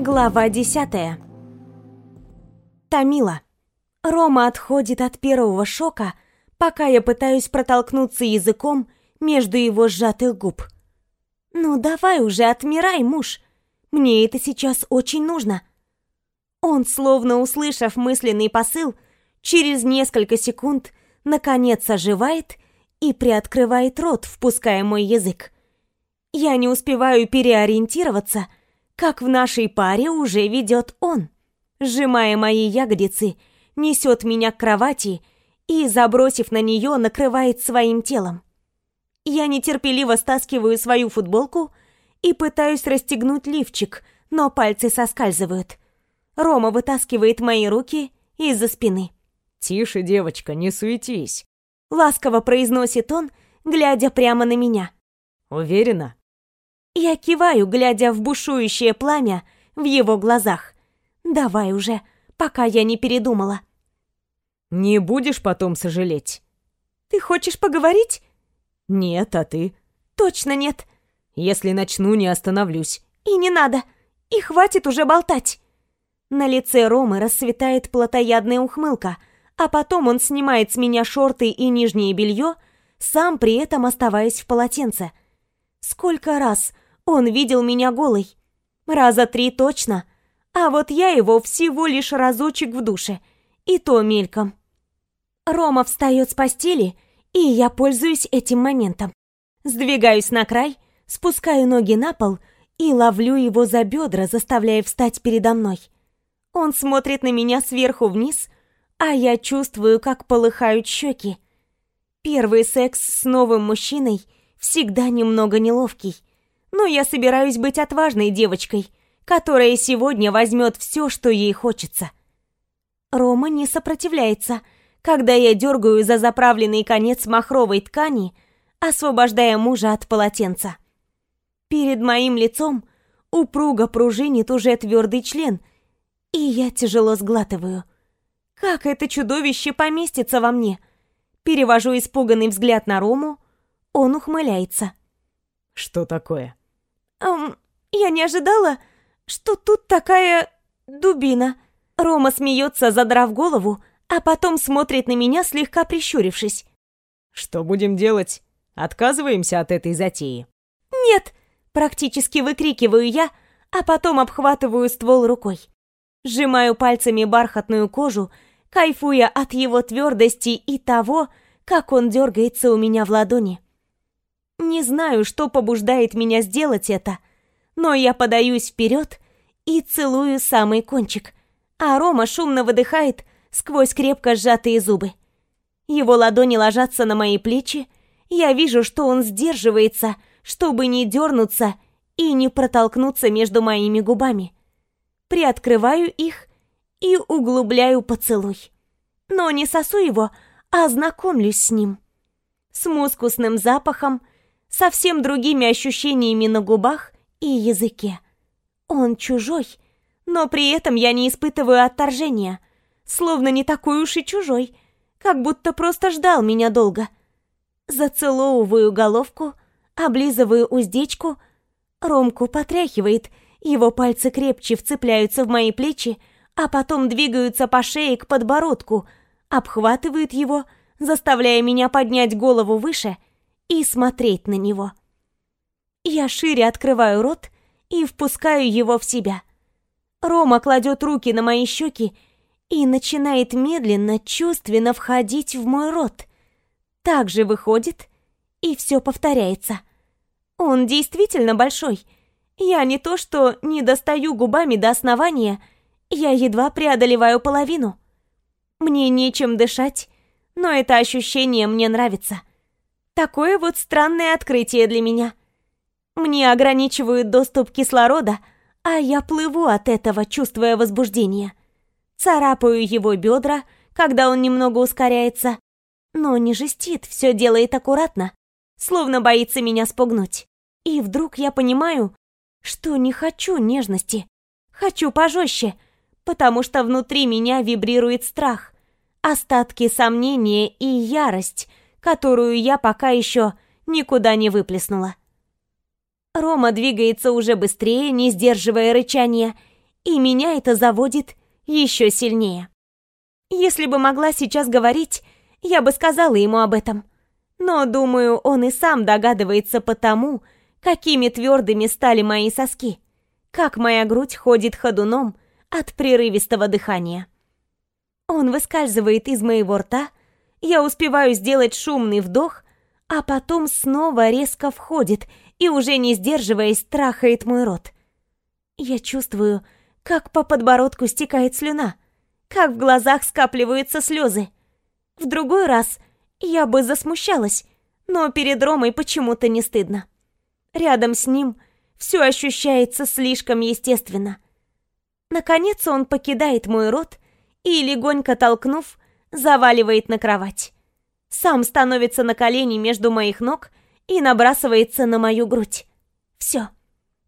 Глава десятая. Тамила. Рома отходит от первого шока, пока я пытаюсь протолкнуться языком между его сжатых губ. «Ну давай уже, отмирай, муж. Мне это сейчас очень нужно». Он, словно услышав мысленный посыл, через несколько секунд наконец оживает и приоткрывает рот, впуская мой язык. Я не успеваю переориентироваться — как в нашей паре уже ведет он. Сжимая мои ягодицы, несет меня к кровати и, забросив на нее, накрывает своим телом. Я нетерпеливо стаскиваю свою футболку и пытаюсь расстегнуть лифчик, но пальцы соскальзывают. Рома вытаскивает мои руки из-за спины. «Тише, девочка, не суетись», — ласково произносит он, глядя прямо на меня. «Уверена?» Я киваю, глядя в бушующее пламя в его глазах. «Давай уже, пока я не передумала». «Не будешь потом сожалеть?» «Ты хочешь поговорить?» «Нет, а ты?» «Точно нет». «Если начну, не остановлюсь». «И не надо. И хватит уже болтать». На лице Ромы расцветает плотоядная ухмылка, а потом он снимает с меня шорты и нижнее белье, сам при этом оставаясь в полотенце. Сколько раз он видел меня голой. Раза три точно. А вот я его всего лишь разочек в душе. И то мельком. Рома встает с постели, и я пользуюсь этим моментом. Сдвигаюсь на край, спускаю ноги на пол и ловлю его за бедра, заставляя встать передо мной. Он смотрит на меня сверху вниз, а я чувствую, как полыхают щеки. Первый секс с новым мужчиной всегда немного неловкий, но я собираюсь быть отважной девочкой, которая сегодня возьмет все, что ей хочется. Рома не сопротивляется, когда я дергаю за заправленный конец махровой ткани, освобождая мужа от полотенца. Перед моим лицом упруго пружинит уже твердый член, и я тяжело сглатываю. Как это чудовище поместится во мне? Перевожу испуганный взгляд на Рому, он ухмыляется. «Что такое?» «Эм, я не ожидала, что тут такая дубина». Рома смеется, задрав голову, а потом смотрит на меня, слегка прищурившись. «Что будем делать? Отказываемся от этой затеи?» «Нет!» — практически выкрикиваю я, а потом обхватываю ствол рукой. Сжимаю пальцами бархатную кожу, кайфуя от его твердости и того, как он дергается у меня в ладони. Не знаю, что побуждает меня сделать это, но я подаюсь вперед и целую самый кончик, а Рома шумно выдыхает сквозь крепко сжатые зубы. Его ладони ложатся на мои плечи, я вижу, что он сдерживается, чтобы не дернуться и не протолкнуться между моими губами. Приоткрываю их и углубляю поцелуй. Но не сосу его, а знакомлюсь с ним. С мускусным запахом, совсем другими ощущениями на губах и языке. Он чужой, но при этом я не испытываю отторжения, словно не такой уж и чужой, как будто просто ждал меня долго. Зацеловываю головку, облизываю уздечку, Ромку потряхивает, его пальцы крепче вцепляются в мои плечи, а потом двигаются по шее к подбородку, обхватывают его, заставляя меня поднять голову выше — и смотреть на него. Я шире открываю рот и впускаю его в себя. Рома кладет руки на мои щеки и начинает медленно, чувственно входить в мой рот. Так же выходит, и все повторяется. Он действительно большой. Я не то что не достаю губами до основания, я едва преодолеваю половину. Мне нечем дышать, но это ощущение мне нравится. Такое вот странное открытие для меня. Мне ограничивают доступ кислорода, а я плыву от этого, чувствуя возбуждение. Царапаю его бедра, когда он немного ускоряется, но не жестит, все делает аккуратно, словно боится меня спугнуть. И вдруг я понимаю, что не хочу нежности, хочу пожестче, потому что внутри меня вибрирует страх, остатки сомнения и ярость, которую я пока еще никуда не выплеснула. Рома двигается уже быстрее, не сдерживая рычания, и меня это заводит еще сильнее. Если бы могла сейчас говорить, я бы сказала ему об этом. Но, думаю, он и сам догадывается по тому, какими твердыми стали мои соски, как моя грудь ходит ходуном от прерывистого дыхания. Он выскальзывает из моего рта, я успеваю сделать шумный вдох, а потом снова резко входит и, уже не сдерживаясь, трахает мой рот. Я чувствую, как по подбородку стекает слюна, как в глазах скапливаются слезы. В другой раз я бы засмущалась, но перед Ромой почему-то не стыдно. Рядом с ним все ощущается слишком естественно. Наконец он покидает мой рот и, легонько толкнув, заваливает на кровать. Сам становится на колени между моих ног и набрасывается на мою грудь. Все.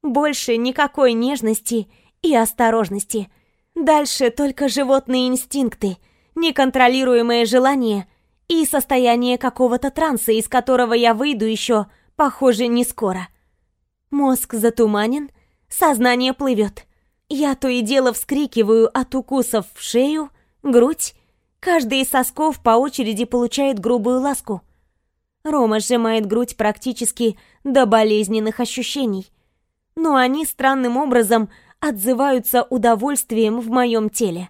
Больше никакой нежности и осторожности. Дальше только животные инстинкты, неконтролируемое желание и состояние какого-то транса, из которого я выйду еще, похоже, не скоро. Мозг затуманен, сознание плывет. Я то и дело вскрикиваю от укусов в шею, грудь. Каждый из сосков по очереди получает грубую ласку. Рома сжимает грудь практически до болезненных ощущений. Но они странным образом отзываются удовольствием в моем теле.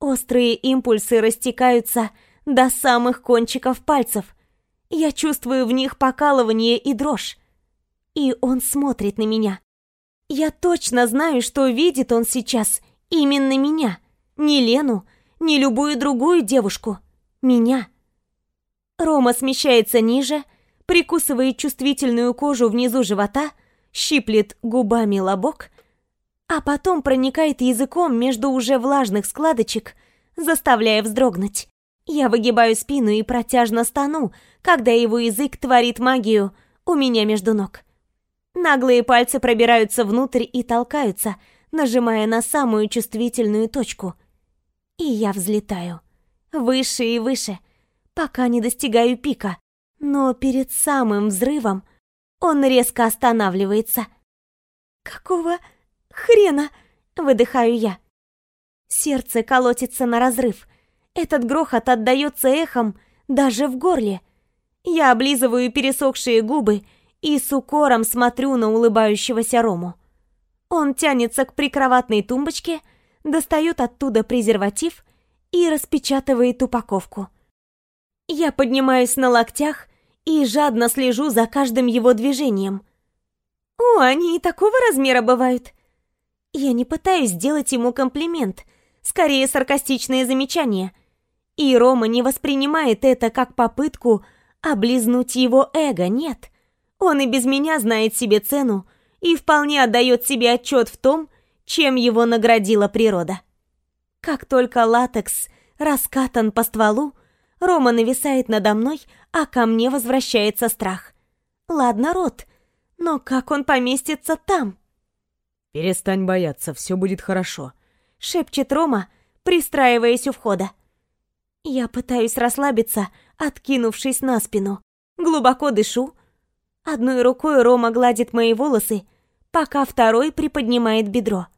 Острые импульсы растекаются до самых кончиков пальцев. Я чувствую в них покалывание и дрожь. И он смотрит на меня. Я точно знаю, что видит он сейчас именно меня. Не Лену, не любую другую девушку. Меня. Рома смещается ниже, прикусывает чувствительную кожу внизу живота, щиплет губами лобок, а потом проникает языком между уже влажных складочек, заставляя вздрогнуть. Я выгибаю спину и протяжно стану, когда его язык творит магию у меня между ног. Наглые пальцы пробираются внутрь и толкаются, нажимая на самую чувствительную точку. И я взлетаю. Выше и выше, пока не достигаю пика. Но перед самым взрывом он резко останавливается. «Какого хрена?» — выдыхаю я. Сердце колотится на разрыв. Этот грохот отдается эхом даже в горле. Я облизываю пересохшие губы и с укором смотрю на улыбающегося Рому. Он тянется к прикроватной тумбочке, достает оттуда презерватив и распечатывает упаковку. Я поднимаюсь на локтях и жадно слежу за каждым его движением. О, они и такого размера бывают. Я не пытаюсь сделать ему комплимент, скорее саркастичное замечание. И Рома не воспринимает это как попытку облизнуть его эго, нет. Он и без меня знает себе цену и вполне отдает себе отчет в том, чем его наградила природа. Как только латекс раскатан по стволу, Рома нависает надо мной, а ко мне возвращается страх. Ладно, рот, но как он поместится там? «Перестань бояться, все будет хорошо», — шепчет Рома, пристраиваясь у входа. Я пытаюсь расслабиться, откинувшись на спину. Глубоко дышу, Одной рукой Рома гладит мои волосы, пока второй приподнимает бедро.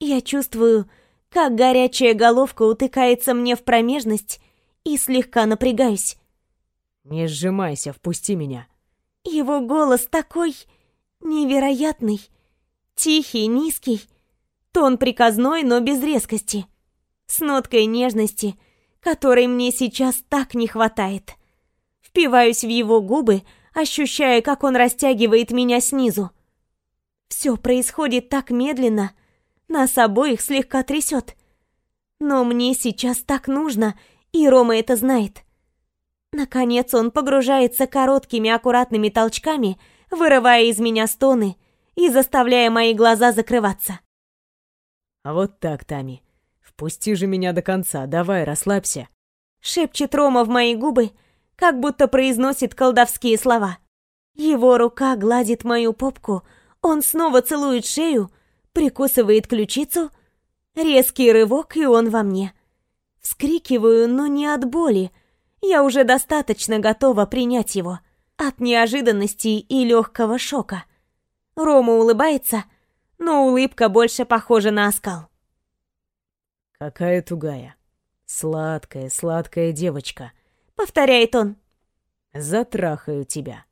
Я чувствую, как горячая головка утыкается мне в промежность и слегка напрягаюсь. «Не сжимайся, впусти меня». Его голос такой невероятный, тихий, низкий, тон приказной, но без резкости, с ноткой нежности, которой мне сейчас так не хватает. Впиваюсь в его губы, ощущая, как он растягивает меня снизу. Все происходит так медленно, нас обоих слегка трясет. Но мне сейчас так нужно, и Рома это знает. Наконец он погружается короткими аккуратными толчками, вырывая из меня стоны и заставляя мои глаза закрываться. «А вот так, Тами. Впусти же меня до конца, давай, расслабься», — шепчет Рома в мои губы, — как будто произносит колдовские слова. Его рука гладит мою попку, он снова целует шею, прикусывает ключицу. Резкий рывок, и он во мне. Вскрикиваю, но не от боли. Я уже достаточно готова принять его. От неожиданности и легкого шока. Рома улыбается, но улыбка больше похожа на оскал. «Какая тугая. Сладкая, сладкая девочка», — повторяет он. «Затрахаю тебя».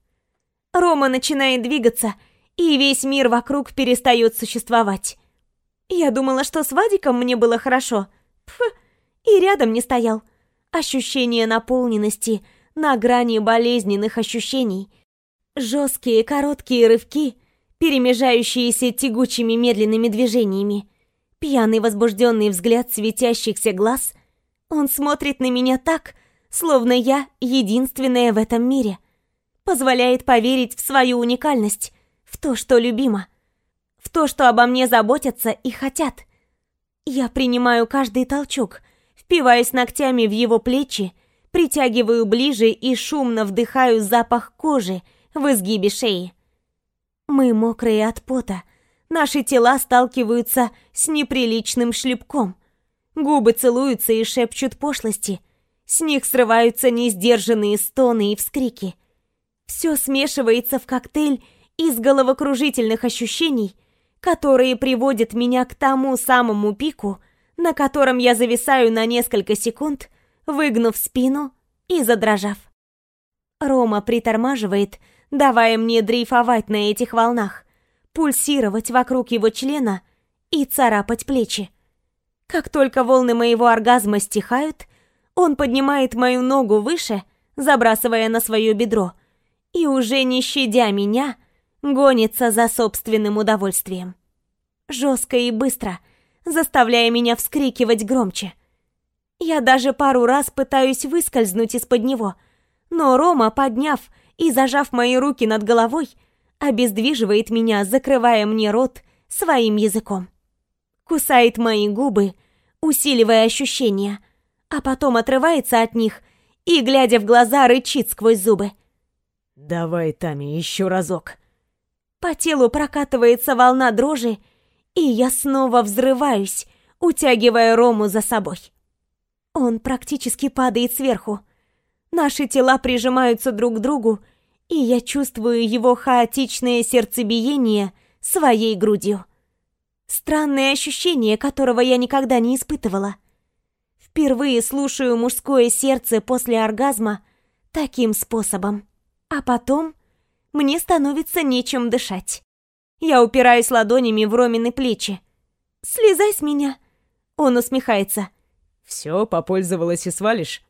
Рома начинает двигаться, и весь мир вокруг перестает существовать. Я думала, что с Вадиком мне было хорошо. Пф, и рядом не стоял. Ощущение наполненности на грани болезненных ощущений. Жесткие короткие рывки, перемежающиеся тягучими медленными движениями. Пьяный возбужденный взгляд светящихся глаз. Он смотрит на меня так, словно я единственная в этом мире. Позволяет поверить в свою уникальность, в то, что любимо, в то, что обо мне заботятся и хотят. Я принимаю каждый толчок, впиваюсь ногтями в его плечи, притягиваю ближе и шумно вдыхаю запах кожи в изгибе шеи. Мы мокрые от пота, наши тела сталкиваются с неприличным шлепком. Губы целуются и шепчут пошлости. С них срываются несдержанные стоны и вскрики. Все смешивается в коктейль из головокружительных ощущений, которые приводят меня к тому самому пику, на котором я зависаю на несколько секунд, выгнув спину и задрожав. Рома притормаживает, давая мне дрейфовать на этих волнах, пульсировать вокруг его члена и царапать плечи. Как только волны моего оргазма стихают, он поднимает мою ногу выше, забрасывая на свое бедро, и уже не щадя меня, гонится за собственным удовольствием. Жестко и быстро, заставляя меня вскрикивать громче. Я даже пару раз пытаюсь выскользнуть из-под него, но Рома, подняв и зажав мои руки над головой, обездвиживает меня, закрывая мне рот своим языком. Кусает мои губы, усиливая ощущения, а потом отрывается от них и, глядя в глаза, рычит сквозь зубы. «Давай, Тами, еще разок». По телу прокатывается волна дрожи, и я снова взрываюсь, утягивая Рому за собой. Он практически падает сверху. Наши тела прижимаются друг к другу, и я чувствую его хаотичное сердцебиение своей грудью. Странное ощущение, которого я никогда не испытывала. Впервые слушаю мужское сердце после оргазма таким способом. А потом мне становится нечем дышать. Я упираюсь ладонями в Ромины плечи. «Слезай с меня!» Он усмехается. «Все, попользовалась и свалишь?»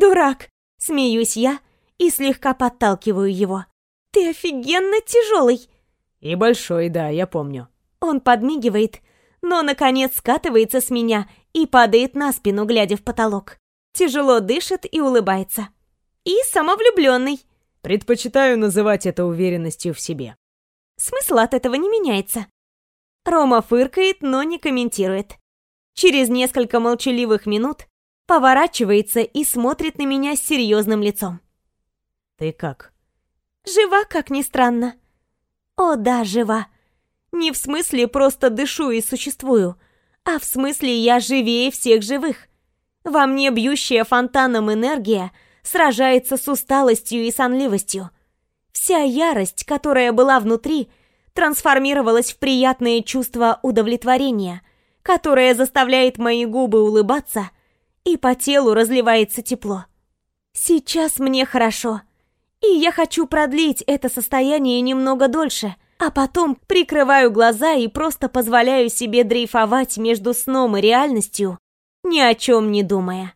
«Дурак!» Смеюсь я и слегка подталкиваю его. «Ты офигенно тяжелый!» «И большой, да, я помню». Он подмигивает, но, наконец, скатывается с меня и падает на спину, глядя в потолок. Тяжело дышит и улыбается. И самовлюбленный. Предпочитаю называть это уверенностью в себе. Смысл от этого не меняется. Рома фыркает, но не комментирует. Через несколько молчаливых минут поворачивается и смотрит на меня с серьезным лицом. «Ты как?» «Жива, как ни странно». «О да, жива. Не в смысле просто дышу и существую, а в смысле я живее всех живых. Во мне бьющая фонтаном энергия — сражается с усталостью и сонливостью. Вся ярость, которая была внутри, трансформировалась в приятное чувство удовлетворения, которое заставляет мои губы улыбаться, и по телу разливается тепло. Сейчас мне хорошо, и я хочу продлить это состояние немного дольше, а потом прикрываю глаза и просто позволяю себе дрейфовать между сном и реальностью, ни о чем не думая.